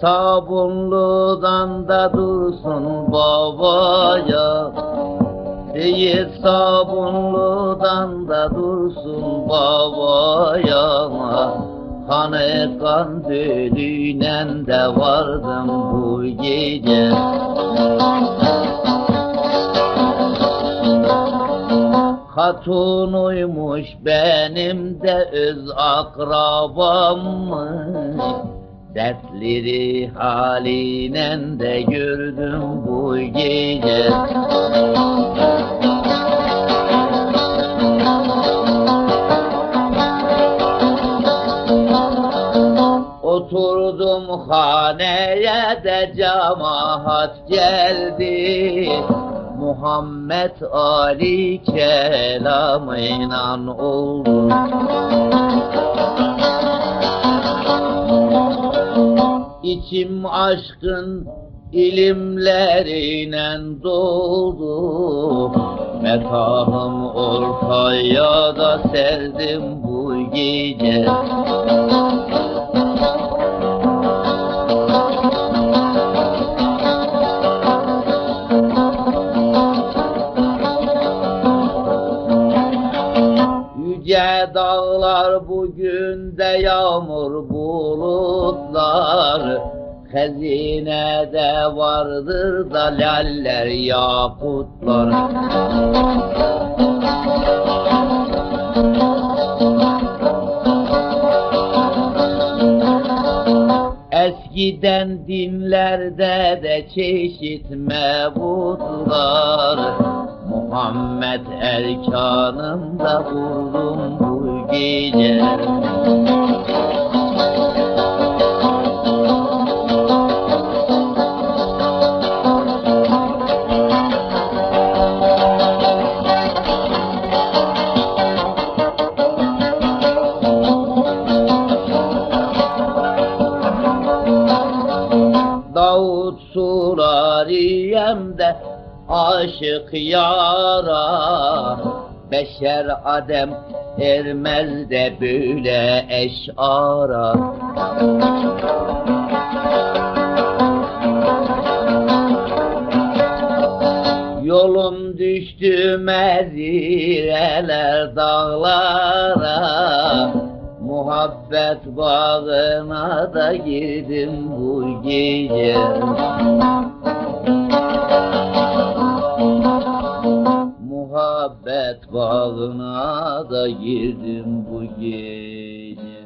sabunludan da dursun babaya. Seyit sabunludan da dursun babaya. Hani kandilinen de vardım bu gece. Hatunuymuş benim de öz akrabam Dertleri halinen de gördüm bu gece. Oturdum haneye de cemaat geldi. Muhammed Ali kelamıyla oldu İçim aşkın ilimlerine doldu. Metahım ortaya da serdim bu gece Yüce dağlar bugün de yağmur bulutlar. Hazinede vardır da laller yakutlar. Eskiden dinlerde de çeşit mebutlar Muhammed erkanında vurdum bu gece. Davut surariyemde aşık yara Beşer adem ermez de böyle eşara. Yolum düştü mezireler dağlara. Muhabbet bağına da girdim bu gece bağına da girdim bu gece